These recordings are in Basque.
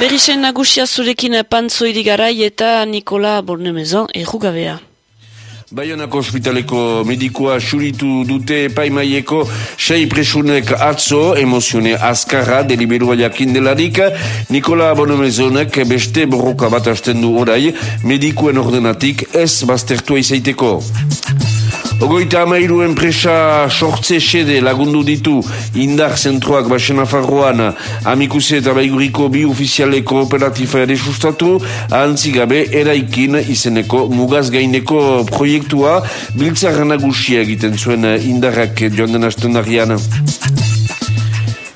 Berrisen nagusia zurekin pantzoiri garai eta Nikola Bornemezon errugabea. Baionako ospitaleko medikoa xuritu dute paimaieko sei presunek atzo emozione azkarra deliberua jakin delarik Nikola Bonomezonek beste borroka bat asten du orai medikuen ordenatik ez baztertua izaiteko. Ogoita amairu enpresa sortze sede lagundu ditu indar zentroak basena farroan amikuse eta baiguriko bi ofiziale kooperatifa ere sustatu gabe eraikin izeneko mugaz gaineko proiektua biltzarra nagusia egiten zuen indarrak joan den astenarian.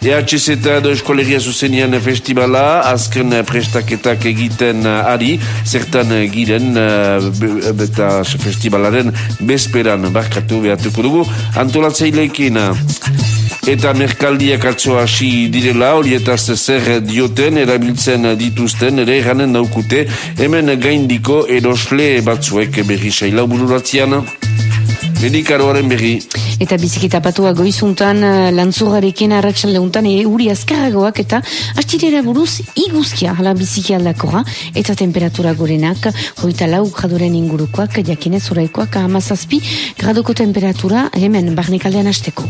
EHZ eta edo eskolegia zuzenian festivala, azken prestaketak egiten ari, zertan giren eta festivalaren bezperan barkatu behatuko dugu, antolatzaileekin. Eta merkaldiak atzo hasi direla, horietaz zer dioten, erabiltzen dituzten, ere eranen daukute, hemen gaindiko erosle batzuek berri saila bururatzean. Medikaroaren berri. Eta bizikita patua goizuntan eh, lantzurrarekin arratxalde untan euri azkarragoak eta astirera buruz iguzkia hala biziki aldakoa eta temperatura gorenak hoita lau gradoren ingurukoak jakinez uraikoak amazazpi gradoko temperatura hemen barnekaldean asteko.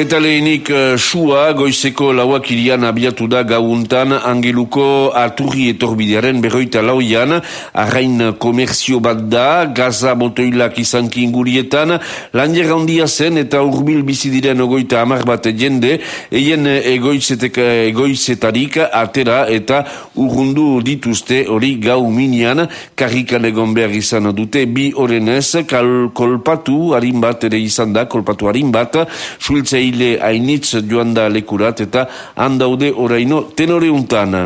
Eta lehenik uh, sua goizeko lauak irian abiatu da gauntan angeluko aturri etorbidearen berroita lauian. Arrain komerzio bat da gaza botoilak izan kingurietan landier handia zen eta urbil bizi diren ogoita amar bat jende. Eien egoizetarik atera eta urrundu dituzte hori gau minian. Karrikan egon behar izan dute bi orenez kal kolpatu harin bat ere izan da kolpatu harin bat. Suiltzei ile hainitz joan da lekurat eta handaude oraino tenore untana.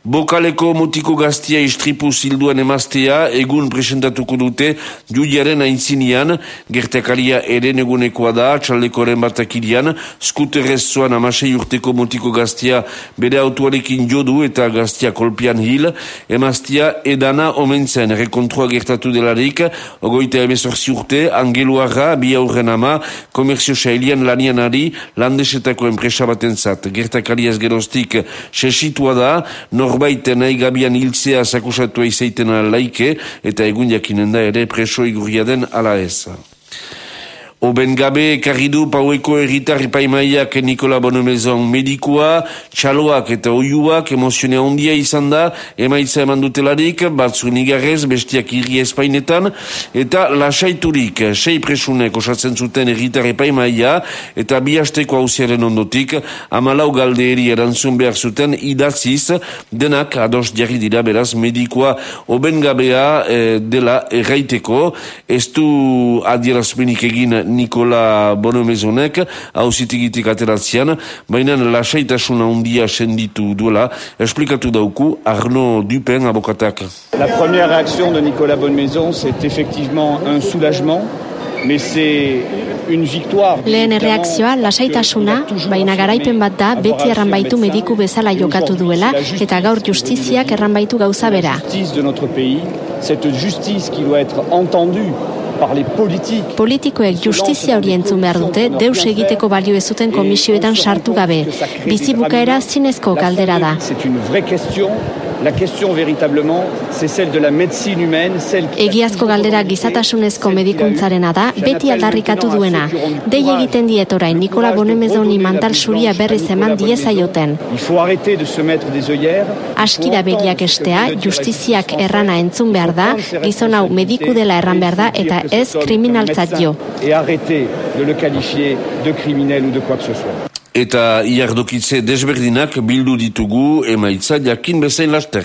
Bokaleko motiko gaztia istripu zilduan emaztea egun presentatuko dute judiaren aintzinian, gertakaria eren egunekoa da, txaldekoren batakirian, skuterrez zoan amasei urteko motiko gaztia bere autuarekin jodu eta gaztia kolpian hil, emaztea edana omen zen, rekontrua gertatu delarik, ogoita emezorzi urte, angeluarra, bi aurren ama, komerzio sailian lanian ari, landesetako enpresa baten zat. Gertakariaz gerostik sesitua da, nor norbait nahi gabian hiltzea sakusatua izaiten laike eta egun jakinen da ere preso igurria den ala ez. Oben gabe, karridu paueko erritar ipaimaiak Nikola Bonomezon medikua, txaloak eta oiuak emozionea ondia izan da, emaitza eman dutelarik, batzu nigarrez, bestiak irri espainetan, eta lasaiturik, sei presunek osatzen zuten erritar ipaimaia, eta bi hasteko hausiaren ondotik, amalau galdeeri erantzun behar zuten idatziz, denak ados jarri dira beraz medikua oben gabea eh, dela erraiteko, ez du adierazpenik egin Nikola Bonomezonek hausitigitik ateratzean, baina lasaitasuna handia senditu duela, esplikatu dauku Arno Dupen abokatak. La première réaction de Nicolas Bonnemezon, c'est effectivement un soulagement, mais c'est une victoire. Lehen erreakzioa lasaitasuna, baina garaipen bat da beti erranbaitu mediku bezala jokatu duela eta gaur justiziak erranbaitu gauza bera. Justice de notre pays, cette justice qui doit être entendue Politikoek justizia hori entzun behar dute, deus egiteko balio ez zuten komisioetan sartu gabe. Bizibukaera zinezko galdera da. La question véritablement, c'est celle de la médecine humaine, celle Egiazko galdera gizatasunezko medikuntzarena da, beti aldarrikatu duena. Dei egiten diet orain Nikola Bonemezoni mantal suria berriz eman diezaioten. Il faut arrêter de se mettre des œillères. Askira begiak estea, justiziak errana entzun behar da, gizon hau mediku dela erran behar da eta ez kriminaltzat jo. Et arrêter de le qualifier de criminel ou de quoi que ce soit. Eta iardokitze desberdinak bildu ditugu emaitza jakin bezain laster.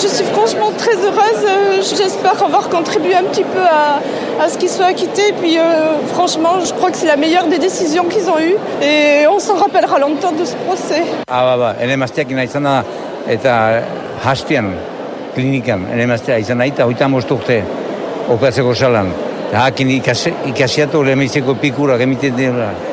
Je suis franchement très heureuse. Euh, j'espère avoir contribué un petit peu à, à ce qu'ils soient acquittés. Puis euh, franchement, je crois que c'est la meilleure des décisions qu'ils ont eues. Et on s'en rappellera longtemps de ce procès. Ah, ba, ba. Ene mazteak ina izan da, eta hastian, klinikan, ene maztea izan da, eta hoita urte, okatzeko salan. Hakin ikasiatu lehemizeko pikura, gemiten dira.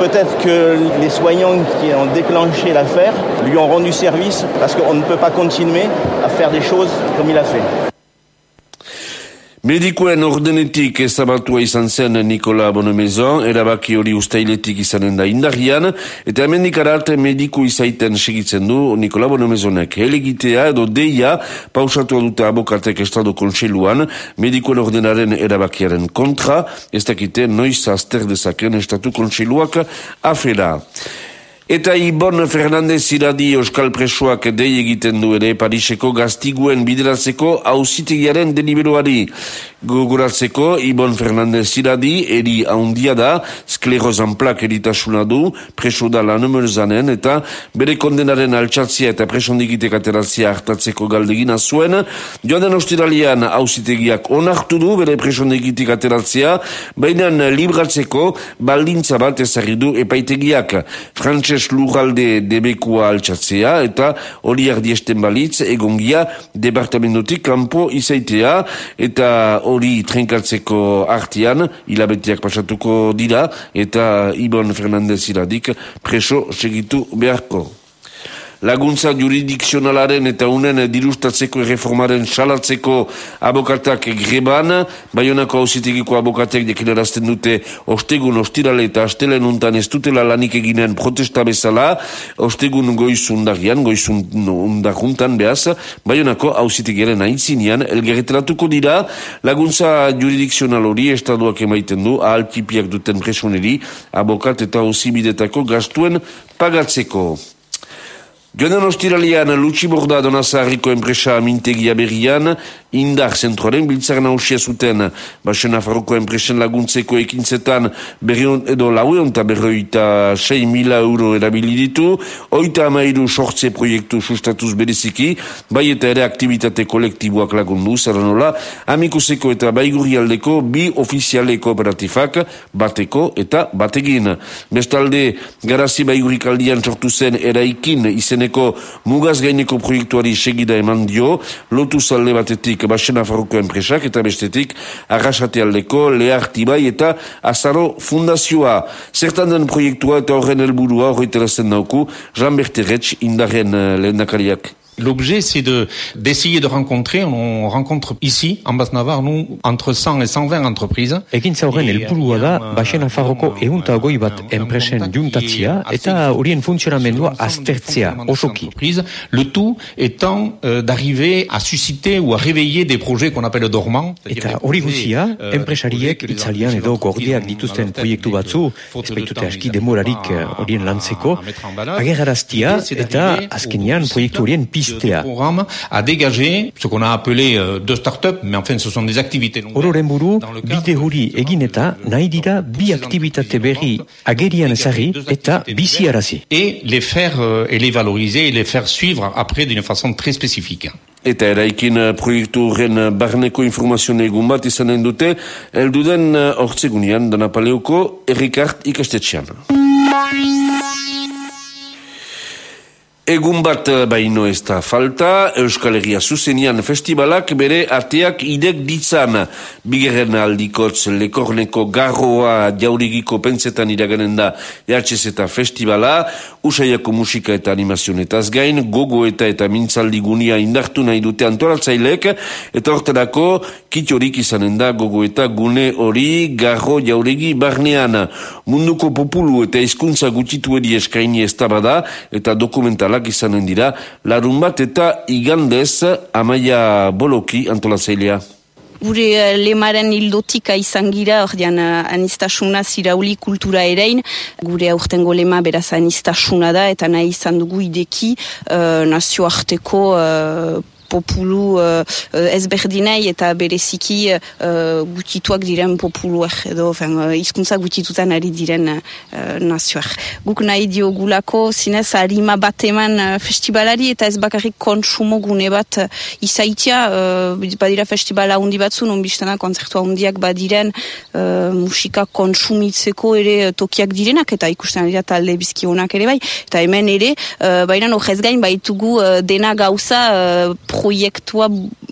peut-être que les soignants qui ont déclenché l'affaire lui ont rendu service parce qu'on ne peut pas continuer à faire des choses comme il a fait. Medikoen ordenetik ezabatua izan zen Nikola Bonomezon, erabaki hori ustailetik izanen da indarrian, eta hemen dikarat mediku izaiten segitzen du Nikola Bonomezonek. Helegitea edo deia pausatu dute abokatek estado konseluan, medikoen ordenaren erabakiaren kontra, ez dakite noiz azter dezaken estatu konseluak afera. Eta Ibon Fernandez iradi Euskal Presoak dei egiten du ere Pariseko gaztiguen bideratzeko hausitegiaren deliberoari. Gogoratzeko, Ibon Fernandez iradi eri haundia da, sklerozan plak eritasuna du, preso da lan zanen, eta bere kondenaren altsatzia eta presondikitek ateratzia hartatzeko galdegina zuen. Joan den ostiralian hausitegiak onartu du bere presondikitek ateratzia, baina libratzeko baldintza bat ezarri epaitegiak. Frantses lurralde debekua altsatzea, eta hori ardiesten balitz, egongia departamentotik kanpo izaitea, eta hori trenkatzeko artian, hilabetiak pasatuko dira, eta Ibon Fernandez iradik preso segitu beharko. Laguntza juridikzionalaren eta unen dirustatzeko erreformaren salatzeko abokatak greban, Bayonako hausitegiko abokatek dekilarazten dute ostegun ostirale eta astelen untan ez dutela lanik eginen protesta bezala, ostegun goizun dagian, goizun undaguntan behaz, Bayonako hausitegiaren aintzinean, elgerreteratuko dira, laguntza juridikzional hori estaduak emaiten du, ahaltipiak duten presoneri, abokat eta hausibidetako gastuen pagatzeko. Joanen ostiralian Lutsi Borda donazarriko enpresa mintegia berrian, indar zentroaren biltzaren hausia zuten basen afarroko enpresen laguntzeko ekintzetan berrion edo laueon eta berroita 6 mila euro erabiliditu, oita amairu sortze proiektu sustatuz bereziki, bai eta ere aktivitate kolektiboak lagundu, zara nola, amikuseko eta baigurri aldeko bi ofiziale kooperatifak bateko eta bategin. Bestalde, garazi baigurri kaldian sortu zen eraikin izen izeneko mugaz gaineko proiektuari segida eman dio, lotu zalde batetik basena farruko enpresak eta bestetik arrasate aldeko lehartibai eta azaro fundazioa. Zertan den proiektua eta horren helburua horretarazen dauku, Jean Berteretz indarren uh, lehendakariak. L'objet, c'est de d'essayer de rencontrer, on rencontre ici, en Basse-Navarre, nous, entre 100 et 120 entreprises. Egintza horren helburua da, Baxen Nafarroko eunta goi bat enpresen juntatzia eta horien funtzionamendua aztertzea, osoki. Le tout étant euh, d'arriver à susciter ou à réveiller des projets qu'on appelle dormants. Eta hori guzia, euh, enpresariek itzalian edo gordiak dituzten proiektu batzu, ez baitute aski demorarik horien lantzeko, agerraraztia eta azkenian proiektu horien piztu a dégagé ce qu'on a appelé euh, deux start-up, mais enfin ce sont des activités nouvelles. Ororen buru, bide hori egin eta nahi dira bi aktivitate berri agerian ezari eta bizi arazi. Et les faire euh, et les valoriser et les faire suivre après d'une façon très spécifique. Eta eraikin uh, proiektu horren uh, barneko informazioa egun bat izanen dute, elduden uh, hortzegunian dana paleoko errikart ikastetxean. Egun bat eh, baino ez da falta, Euskal Herria zuzenian festivalak bere arteak idek ditzan. Bigerren aldikotz lekorneko garroa jaurigiko pentsetan iraganen da jartxez eta festivala, usaiako musika eta animazionetaz gain, gogo eta eta mintzaldi gunia indartu nahi dute antoratzailek, eta horterako kitiorik izanen da gogo eta gune hori garro jaurigi barnean. Munduko populu eta hizkuntza gutitu eskaini ez da eta dokumentala izanen dira, larun bat eta igandez amaia boloki antolatzailea. Gure uh, lemaren hildotika izan gira, ordean uh, anistasuna zirauli kultura erein, gure aurtengo lema beraz anistasuna da, eta nahi izan dugu ideki uh, nazioarteko uh, populu uh, ezberdinei eta bereziki uh, gutituak diren populuak edo fen, uh, izkuntza gutitutan ari diren uh, nazioak. Guk nahi diogulako zinez harima bat eman festivalari eta ez bakarrik konsumo gune bat izaitia uh, badira festivala hundi batzu non biztana konzertua hundiak badiren uh, musika konsumitzeko ere tokiak direnak eta ikusten dira talde bizkionak ere bai eta hemen ere uh, baina horrez gain baitugu uh, dena gauza uh, proiektua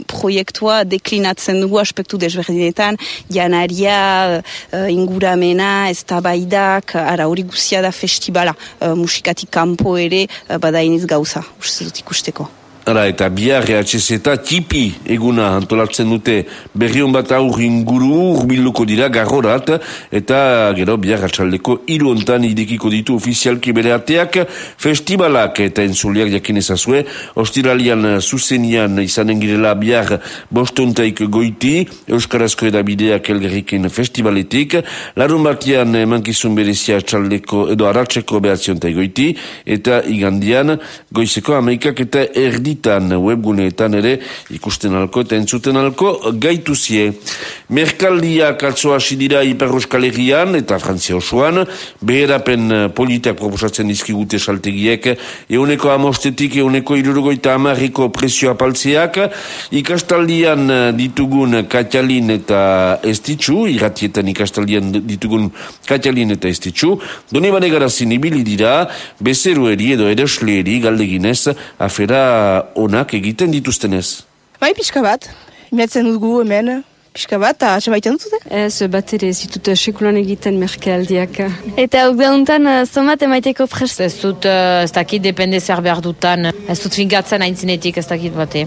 proiektua deklinatzen dugu aspektu desberdinetan. Janaria uh, inguramena ez tabaidak ara hori guzia da festivala uh, musikatik kanpo ere uh, badainiz gauza uste dut ikusteko Ara, eta biarre atxezeta tipi eguna antolatzen dute berrion bat aur inguru urbiluko dira garrorat eta gero biarre atxaldeko iru ontan idekiko ditu ofizialki bere ateak festivalak eta entzuliak jakin ezazue ostiralian zuzenian izanen girela biar bostontaik goiti Euskarazko edabideak elgerriken festivaletik larun batian mankizun berezia atxaldeko edo aratzeko behatziontai goiti eta igandian goizeko amaikak eta erdi bitan webguneetan ere ikusten alko eta entzuten alko gaituzie. Merkaldiak atzo hasi dira Iperroskal eta Frantzia osoan, beherapen politiak proposatzen dizkigute saltegiek, euneko amostetik euneko irurugoita amarriko presioa paltzeak, ikastaldian ditugun katialin eta estitzu, irratietan ikastaldian ditugun katialin eta estitzu, doni bane garazin ibili dira, bezerueri edo eresleeri galdeginez, afera onak egiten dituztenez. Bai, pixka bat. Metzen dugu hemen, pixka bat, eta atxe baiten dut, Ez, bat ere, zitut sekulan egiten merkealdiak. Eta hau dauntan, zomat emaiteko prest? Ez dut, ez dakit, depende zer behar dutan. Ez dut fingatzen aintzinetik, ez dakit bate.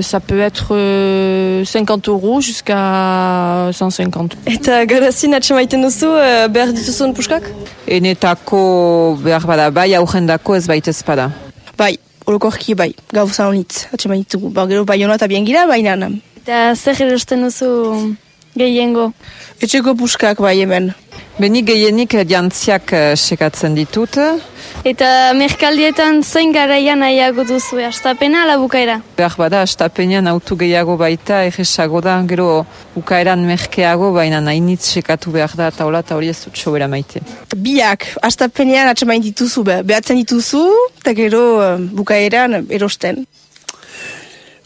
Ça peut être euh, 50 euros jusqu'à 150. Eta garazin atxe maiten duzu, behar dituzun puskak? Enetako behar bada, bai aurrendako ez baitez bada. Bai, orokorki bai, gauza honitz, atxe maitugu. Ba, gero bai honata biengira, baina. Eta zer erosten duzu gehiengo? Etxeko puskak bai hemen. Beni gehienik jantziak uh, sekatzen ditut. Eta merkaldietan zein garaian nahiago duzu, astapena ala bukaera? Behar bada, astapenean autu gehiago baita, egesago da, gero bukaeran merkeago, baina nahi nitz sekatu behar da, eta hola, eta hori ez dut sobera maite. Biak, astapenean atxemain dituzu, be, behatzen dituzu, eta gero bukaeran erosten.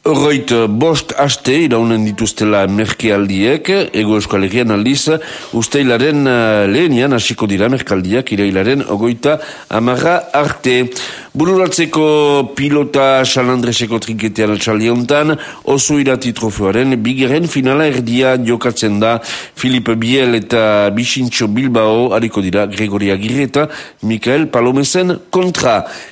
Horroit, bost aste iraunen dituztela merkealdiek, ego eskualegian aldiz, usteilaren lehenian hasiko dira merkaldiak, irailaren ogoita amarra arte. Bururatzeko pilota salandreseko trinketean atxaldi hontan, oso irati trofeoaren, bigeren finala erdia jokatzen da, Filip Biel eta Bixintxo Bilbao, hariko dira Gregoria Girreta, Mikael Palomesen kontra.